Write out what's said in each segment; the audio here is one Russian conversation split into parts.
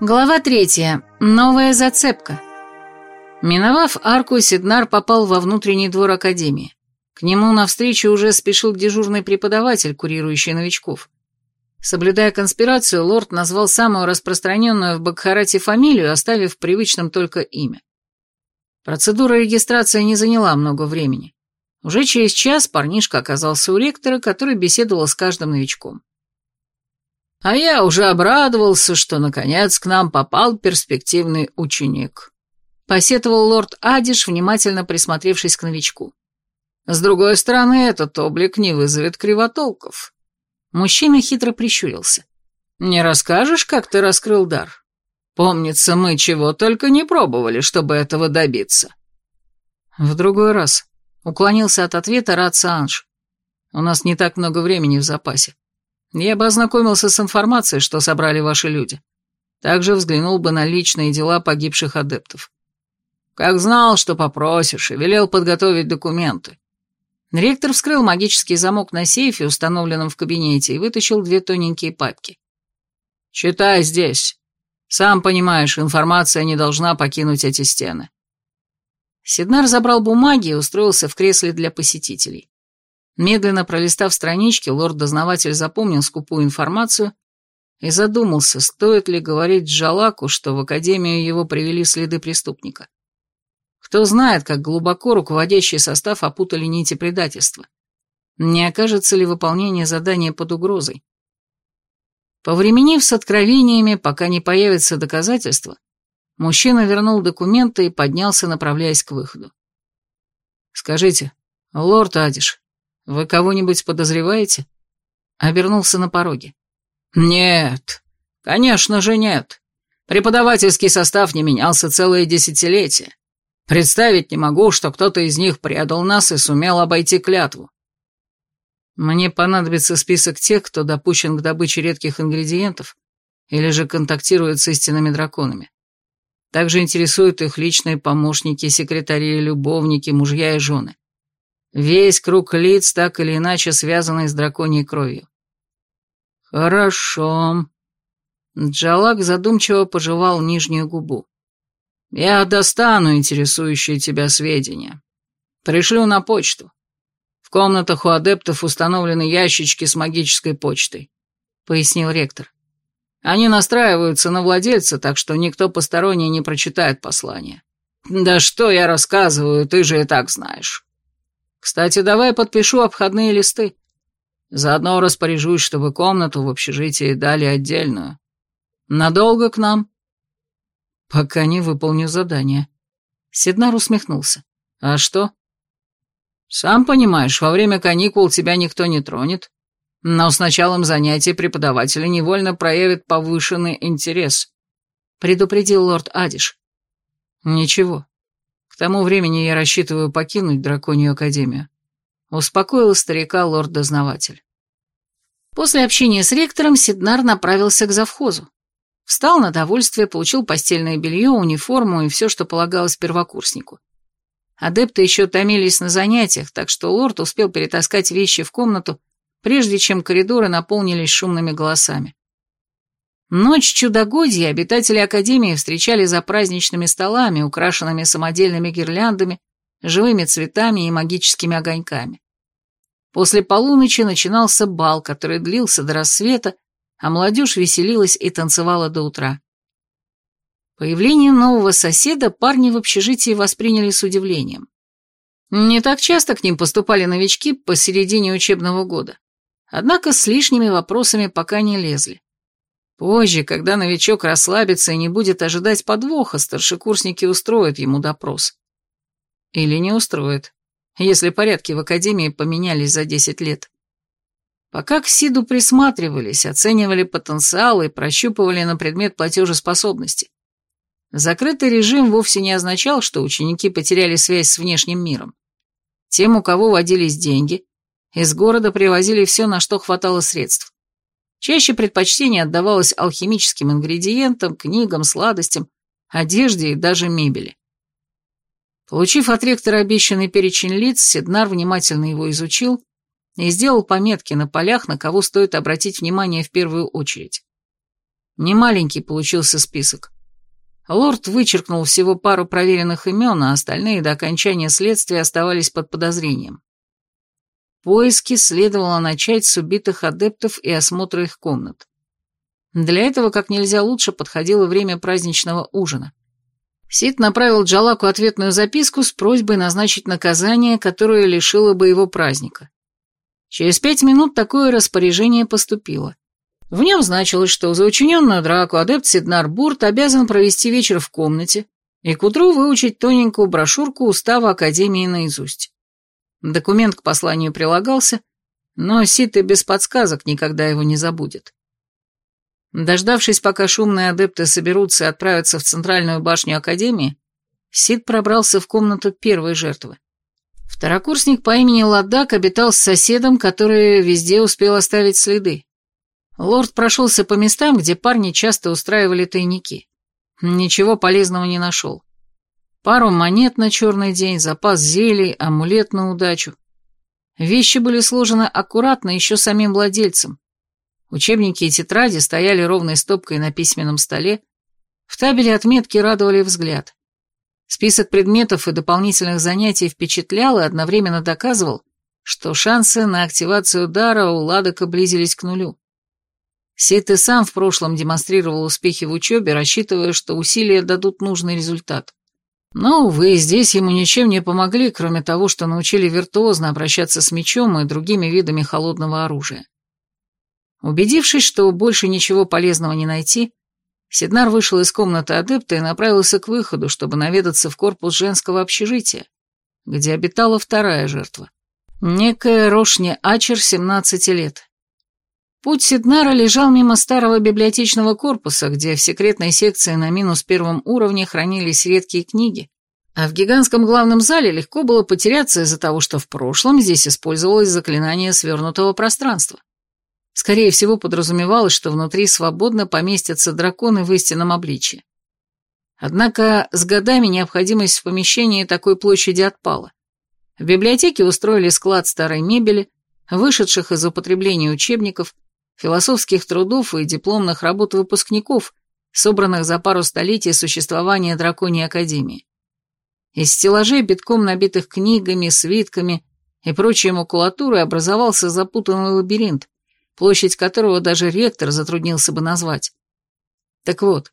Глава третья. Новая зацепка. Миновав арку, Сиднар попал во внутренний двор Академии. К нему навстречу уже спешил дежурный преподаватель, курирующий новичков. Соблюдая конспирацию, лорд назвал самую распространенную в Бакхарате фамилию, оставив привычным только имя. Процедура регистрации не заняла много времени. Уже через час парнишка оказался у ректора, который беседовал с каждым новичком. А я уже обрадовался, что наконец к нам попал перспективный ученик. Посетовал лорд Адиш, внимательно присмотревшись к новичку. С другой стороны, этот облик не вызовет кривотолков. Мужчина хитро прищурился. Не расскажешь, как ты раскрыл дар? Помнится, мы чего только не пробовали, чтобы этого добиться. В другой раз. Уклонился от ответа Ратса Анж. У нас не так много времени в запасе. Я бы ознакомился с информацией, что собрали ваши люди. Также взглянул бы на личные дела погибших адептов. Как знал, что попросишь, и велел подготовить документы. Ректор вскрыл магический замок на сейфе, установленном в кабинете, и вытащил две тоненькие папки. «Читай здесь. Сам понимаешь, информация не должна покинуть эти стены. Сиднар забрал бумаги и устроился в кресле для посетителей. Медленно пролистав странички, лорд-дознаватель запомнил скупую информацию и задумался, стоит ли говорить Джалаку, что в академию его привели следы преступника. Кто знает, как глубоко руководящий состав опутали нити предательства. Не окажется ли выполнение задания под угрозой? Повременив с откровениями, пока не появятся доказательства, Мужчина вернул документы и поднялся, направляясь к выходу. «Скажите, лорд Адиш, вы кого-нибудь подозреваете?» Обернулся на пороге. «Нет, конечно же нет. Преподавательский состав не менялся целое десятилетие. Представить не могу, что кто-то из них предал нас и сумел обойти клятву. Мне понадобится список тех, кто допущен к добыче редких ингредиентов или же контактирует с истинными драконами. Также интересуют их личные помощники, секретари, любовники, мужья и жены. Весь круг лиц, так или иначе связанный с драконьей кровью. Хорошо. Джалак задумчиво пожевал нижнюю губу. Я достану интересующие тебя сведения. Пришлю на почту. В комнатах у адептов установлены ящички с магической почтой, пояснил ректор. Они настраиваются на владельца, так что никто посторонний не прочитает послание. Да что я рассказываю, ты же и так знаешь. Кстати, давай подпишу обходные листы. Заодно распоряжусь, чтобы комнату в общежитии дали отдельную. Надолго к нам? Пока не выполню задание. Седнар усмехнулся. А что? Сам понимаешь, во время каникул тебя никто не тронет, но с началом занятий преподаватели невольно проявят повышенный интерес», — предупредил лорд Адиш. «Ничего. К тому времени я рассчитываю покинуть Драконью Академию», — успокоил старика лорд-дознаватель. После общения с ректором Сиднар направился к завхозу. Встал на довольствие, получил постельное белье, униформу и все, что полагалось первокурснику. Адепты еще томились на занятиях, так что лорд успел перетаскать вещи в комнату прежде чем коридоры наполнились шумными голосами. Ночь чудогодья обитатели Академии встречали за праздничными столами, украшенными самодельными гирляндами, живыми цветами и магическими огоньками. После полуночи начинался бал, который длился до рассвета, а молодежь веселилась и танцевала до утра. Появление нового соседа парни в общежитии восприняли с удивлением. Не так часто к ним поступали новички посередине учебного года. Однако с лишними вопросами пока не лезли. Позже, когда новичок расслабится и не будет ожидать подвоха, старшекурсники устроят ему допрос. Или не устроят, если порядки в академии поменялись за 10 лет. Пока к Сиду присматривались, оценивали потенциал и прощупывали на предмет платежеспособности. Закрытый режим вовсе не означал, что ученики потеряли связь с внешним миром. Тем, у кого водились деньги, из города привозили все, на что хватало средств. Чаще предпочтение отдавалось алхимическим ингредиентам, книгам, сладостям, одежде и даже мебели. Получив от ректора обещанный перечень лиц, Седнар внимательно его изучил и сделал пометки на полях, на кого стоит обратить внимание в первую очередь. Немаленький получился список. Лорд вычеркнул всего пару проверенных имен, а остальные до окончания следствия оставались под подозрением. Поиски следовало начать с убитых адептов и осмотра их комнат. Для этого как нельзя лучше подходило время праздничного ужина. Сид направил Джалаку ответную записку с просьбой назначить наказание, которое лишило бы его праздника. Через пять минут такое распоряжение поступило. В нем значилось, что за учиненную драку адепт Сиднар Бурт обязан провести вечер в комнате и к утру выучить тоненькую брошюрку устава Академии наизусть. Документ к посланию прилагался, но Сид и без подсказок никогда его не забудет. Дождавшись, пока шумные адепты соберутся и отправятся в центральную башню Академии, Сид пробрался в комнату первой жертвы. Второкурсник по имени Ладак обитал с соседом, который везде успел оставить следы. Лорд прошелся по местам, где парни часто устраивали тайники. Ничего полезного не нашел. Пару монет на черный день, запас зелий, амулет на удачу. Вещи были сложены аккуратно еще самим владельцем. Учебники и тетради стояли ровной стопкой на письменном столе, в табеле отметки радовали взгляд. Список предметов и дополнительных занятий впечатлял и одновременно доказывал, что шансы на активацию дара у Ладока близились к нулю. Сит и сам в прошлом демонстрировал успехи в учебе, рассчитывая, что усилия дадут нужный результат. Но, увы, здесь ему ничем не помогли, кроме того, что научили виртуозно обращаться с мечом и другими видами холодного оружия. Убедившись, что больше ничего полезного не найти, Сиднар вышел из комнаты адепта и направился к выходу, чтобы наведаться в корпус женского общежития, где обитала вторая жертва. Некая Рошня Ачер, 17 лет. Путь Сиднара лежал мимо старого библиотечного корпуса, где в секретной секции на минус первом уровне хранились редкие книги, а в гигантском главном зале легко было потеряться из-за того, что в прошлом здесь использовалось заклинание свернутого пространства. Скорее всего, подразумевалось, что внутри свободно поместятся драконы в истинном обличье. Однако с годами необходимость в помещении такой площади отпала. В библиотеке устроили склад старой мебели, вышедших из употребления учебников, философских трудов и дипломных работ выпускников, собранных за пару столетий существования Драконьей Академии. Из стеллажей, битком набитых книгами, свитками и прочей макулатурой образовался запутанный лабиринт, площадь которого даже ректор затруднился бы назвать. Так вот,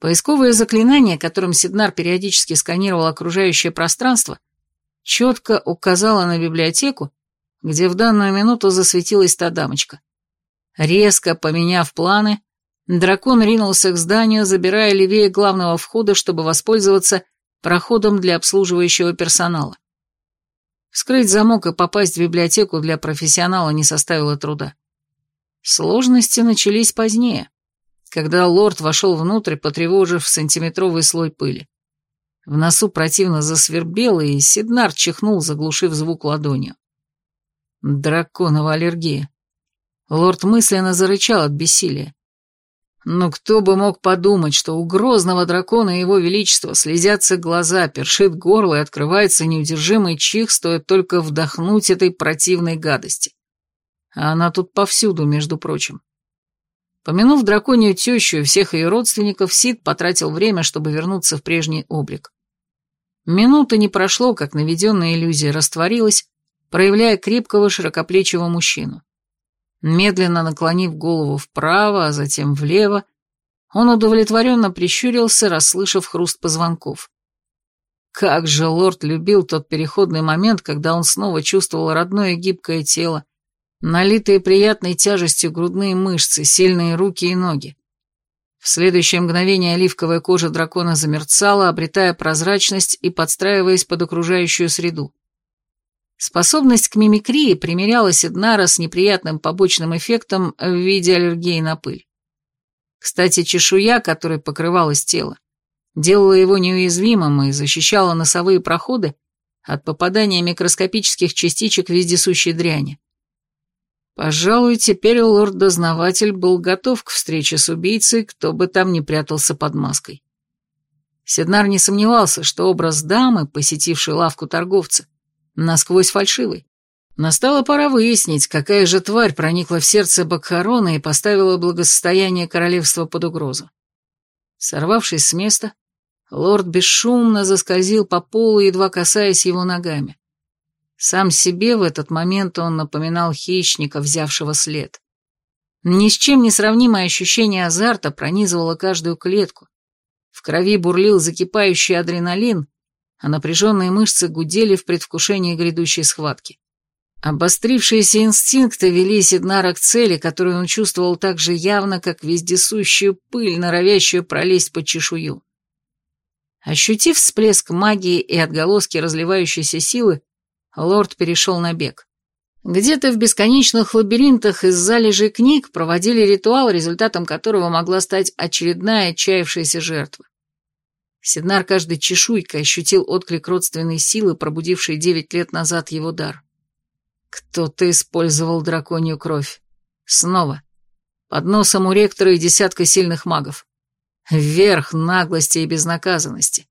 поисковое заклинание, которым Сиднар периодически сканировал окружающее пространство, четко указало на библиотеку, где в данную минуту засветилась та дамочка. Резко поменяв планы, дракон ринулся к зданию, забирая левее главного входа, чтобы воспользоваться проходом для обслуживающего персонала. Вскрыть замок и попасть в библиотеку для профессионала не составило труда. Сложности начались позднее, когда лорд вошел внутрь, потревожив сантиметровый слой пыли. В носу противно засвербело, и Сиднар чихнул, заглушив звук ладонью. Драконова аллергия. Лорд мысленно зарычал от бессилия. Но кто бы мог подумать, что у грозного дракона и его величества слезятся глаза, першит горло и открывается неудержимый чих, стоит только вдохнуть этой противной гадости. А она тут повсюду, между прочим. Помянув драконью тещу и всех ее родственников, Сид потратил время, чтобы вернуться в прежний облик. Минуты не прошло, как наведенная иллюзия растворилась, проявляя крепкого широкоплечего мужчину. Медленно наклонив голову вправо, а затем влево, он удовлетворенно прищурился, расслышав хруст позвонков. Как же лорд любил тот переходный момент, когда он снова чувствовал родное гибкое тело, налитые приятной тяжестью грудные мышцы, сильные руки и ноги. В следующее мгновение оливковая кожа дракона замерцала, обретая прозрачность и подстраиваясь под окружающую среду. Способность к мимикрии примерялась Эднара с неприятным побочным эффектом в виде аллергии на пыль. Кстати, чешуя, которой покрывалось тело, делала его неуязвимым и защищала носовые проходы от попадания микроскопических частичек вездесущей дряни. Пожалуй, теперь лорд-дознаватель был готов к встрече с убийцей, кто бы там ни прятался под маской. Седнар не сомневался, что образ дамы, посетившей лавку торговца, насквозь фальшивый. Настала пора выяснить, какая же тварь проникла в сердце Бакхарона и поставила благосостояние королевства под угрозу. Сорвавшись с места, лорд бесшумно заскользил по полу, едва касаясь его ногами. Сам себе в этот момент он напоминал хищника, взявшего след. Ни с чем не сравнимое ощущение азарта пронизывало каждую клетку. В крови бурлил закипающий адреналин, а напряженные мышцы гудели в предвкушении грядущей схватки. Обострившиеся инстинкты вели Сиднара к цели, которую он чувствовал так же явно, как вездесущую пыль, норовящую пролезть под чешую. Ощутив всплеск магии и отголоски разливающейся силы, лорд перешел на бег. Где-то в бесконечных лабиринтах из залежей книг проводили ритуал, результатом которого могла стать очередная отчаявшаяся жертва. Сиднар каждой чешуйкой ощутил отклик родственной силы, пробудившей девять лет назад его дар. Кто-то использовал драконью кровь. Снова. Под носом у ректора и десятка сильных магов. Вверх наглости и безнаказанности.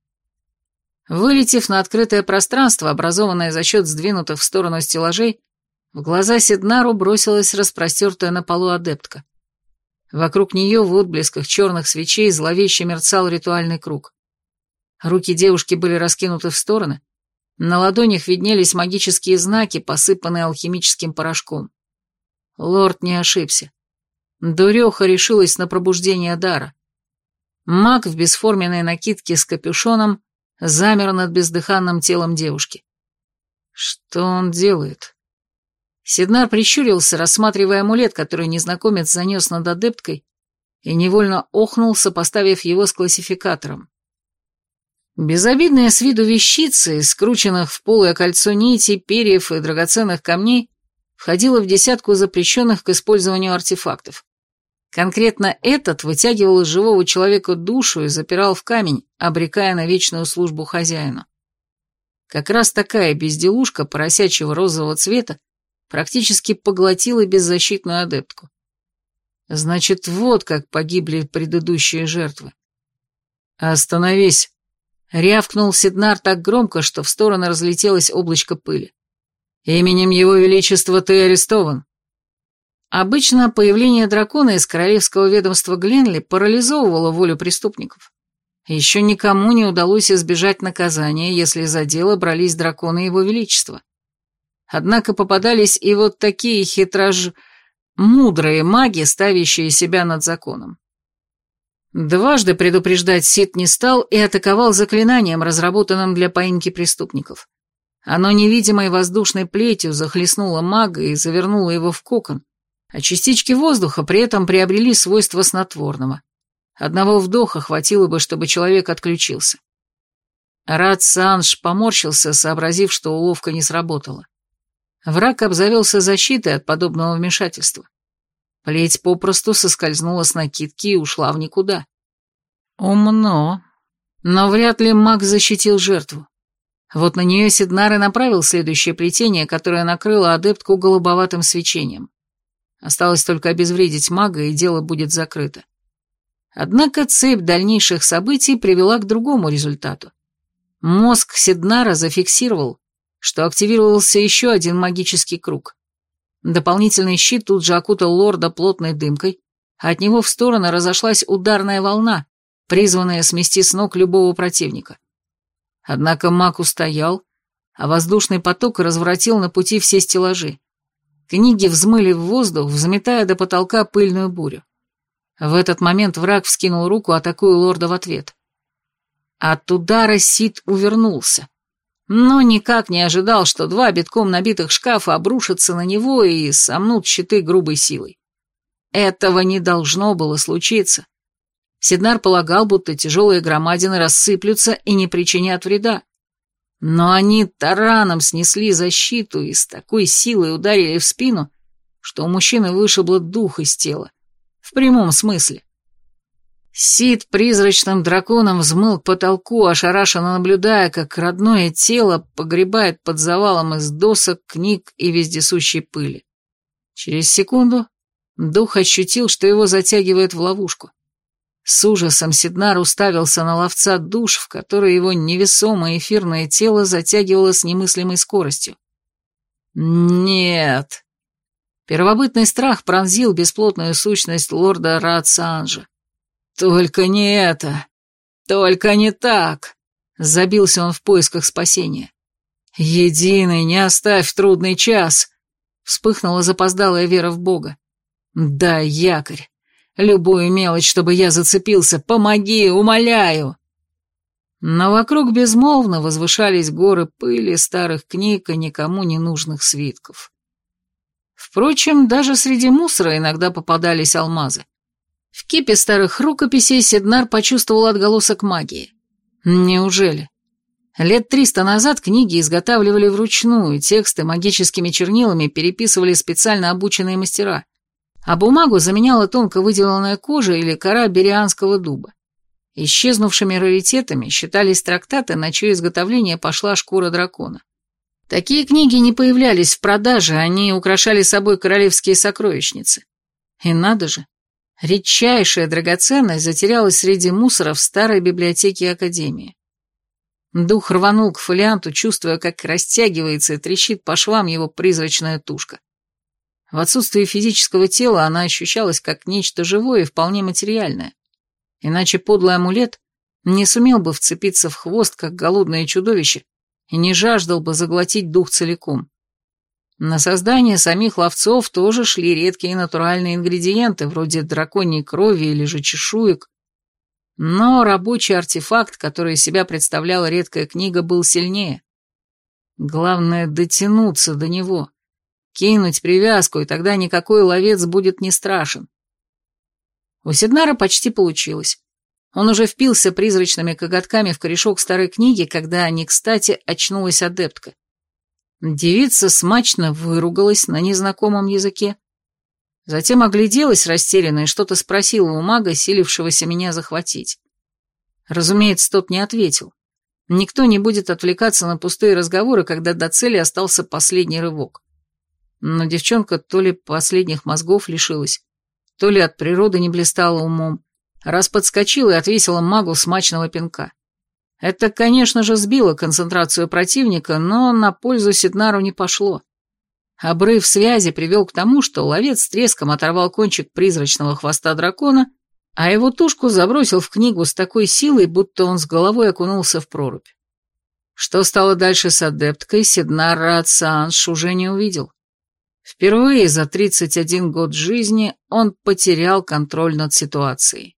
Вылетев на открытое пространство, образованное за счет сдвинутых в сторону стеллажей, в глаза Сиднару бросилась распростертая на полу адептка. Вокруг нее в отблесках черных свечей зловеще мерцал ритуальный круг. Руки девушки были раскинуты в стороны, на ладонях виднелись магические знаки, посыпанные алхимическим порошком. Лорд не ошибся. Дуреха решилась на пробуждение дара. Маг в бесформенной накидке с капюшоном замер над бездыханным телом девушки. Что он делает? Сиднар прищурился, рассматривая амулет, который незнакомец занес над адепткой, и невольно охнул, сопоставив его с классификатором. Безобидные с виду вещицы, скрученных в полое кольцо нитей, перьев и драгоценных камней, входила в десятку запрещенных к использованию артефактов. Конкретно этот вытягивал из живого человека душу и запирал в камень, обрекая на вечную службу хозяину. Как раз такая безделушка поросячьего розового цвета практически поглотила беззащитную адептку. Значит, вот как погибли предыдущие жертвы. «Остановись!» Рявкнул Сиднар так громко, что в стороны разлетелось облачко пыли. «Именем Его Величества ты арестован». Обычно появление дракона из королевского ведомства Гленли парализовывало волю преступников. Еще никому не удалось избежать наказания, если за дело брались драконы Его Величества. Однако попадались и вот такие хитрож... мудрые маги, ставящие себя над законом. Дважды предупреждать Сид не стал и атаковал заклинанием, разработанным для поимки преступников. Оно невидимой воздушной плетью захлестнуло мага и завернуло его в кокон, а частички воздуха при этом приобрели свойства снотворного. Одного вдоха хватило бы, чтобы человек отключился. Рад Санж поморщился, сообразив, что уловка не сработала. Враг обзавелся защитой от подобного вмешательства. Плеть попросту соскользнула с накидки и ушла в никуда. Умно. Но вряд ли маг защитил жертву. Вот на нее Сиднар и направил следующее плетение, которое накрыло адептку голубоватым свечением. Осталось только обезвредить мага, и дело будет закрыто. Однако цепь дальнейших событий привела к другому результату. Мозг Сиднара зафиксировал, что активировался еще один магический круг. Дополнительный щит тут же окутал лорда плотной дымкой, а от него в стороны разошлась ударная волна, призванная смести с ног любого противника. Однако маг устоял, а воздушный поток развратил на пути все стеллажи. Книги взмыли в воздух, взметая до потолка пыльную бурю. В этот момент враг вскинул руку, атакуя лорда в ответ. От удара Сид увернулся но никак не ожидал, что два битком набитых шкафа обрушатся на него и сомнут щиты грубой силой. Этого не должно было случиться. Сиднар полагал, будто тяжелые громадины рассыплются и не причинят вреда. Но они тараном снесли защиту и с такой силой ударили в спину, что у мужчины вышибло дух из тела. В прямом смысле. Сид призрачным драконом взмыл к потолку, ошарашенно наблюдая, как родное тело погребает под завалом из досок, книг и вездесущей пыли. Через секунду дух ощутил, что его затягивает в ловушку. С ужасом Сиднар уставился на ловца душ, в который его невесомое эфирное тело затягивало с немыслимой скоростью. Нет. Первобытный страх пронзил бесплотную сущность лорда Радсанжа. Только не это. Только не так. Забился он в поисках спасения. «Единый, не оставь трудный час!» Вспыхнула запоздалая вера в Бога. «Да, якорь! Любую мелочь, чтобы я зацепился! Помоги, умоляю!» Но вокруг безмолвно возвышались горы пыли, старых книг и никому не нужных свитков. Впрочем, даже среди мусора иногда попадались алмазы. В кипе старых рукописей Седнар почувствовал отголосок магии. Неужели? Лет триста назад книги изготавливали вручную, тексты магическими чернилами переписывали специально обученные мастера, а бумагу заменяла тонко выделанная кожа или кора берианского дуба. Исчезнувшими раритетами считались трактаты, на чье изготовление пошла шкура дракона. Такие книги не появлялись в продаже, они украшали собой королевские сокровищницы. И надо же, редчайшая драгоценность затерялась среди мусора в старой библиотеке Академии. Дух рванул к фолианту, чувствуя, как растягивается и трещит по швам его призрачная тушка. В отсутствии физического тела она ощущалась как нечто живое и вполне материальное. Иначе подлый амулет не сумел бы вцепиться в хвост, как голодное чудовище, и не жаждал бы заглотить дух целиком. На создание самих ловцов тоже шли редкие натуральные ингредиенты, вроде драконьей крови или же чешуек, но рабочий артефакт, который из себя представляла редкая книга, был сильнее. Главное — дотянуться до него, кинуть привязку, и тогда никакой ловец будет не страшен. У Сиднара почти получилось. Он уже впился призрачными коготками в корешок старой книги, когда не кстати очнулась адептка. Девица смачно выругалась на незнакомом языке, Затем огляделась растерянно и что-то спросила у мага, силившегося меня захватить. Разумеется, тот не ответил. Никто не будет отвлекаться на пустые разговоры, когда до цели остался последний рывок. Но девчонка то ли последних мозгов лишилась, то ли от природы не блистала умом, раз подскочила и отвесила магу смачного пинка. Это, конечно же, сбило концентрацию противника, но на пользу Сиднару не пошло. Обрыв связи привел к тому, что ловец с треском оторвал кончик призрачного хвоста дракона, а его тушку забросил в книгу с такой силой, будто он с головой окунулся в прорубь. Что стало дальше с адепткой, Сиднар Радсанш уже не увидел. Впервые за 31 год жизни он потерял контроль над ситуацией.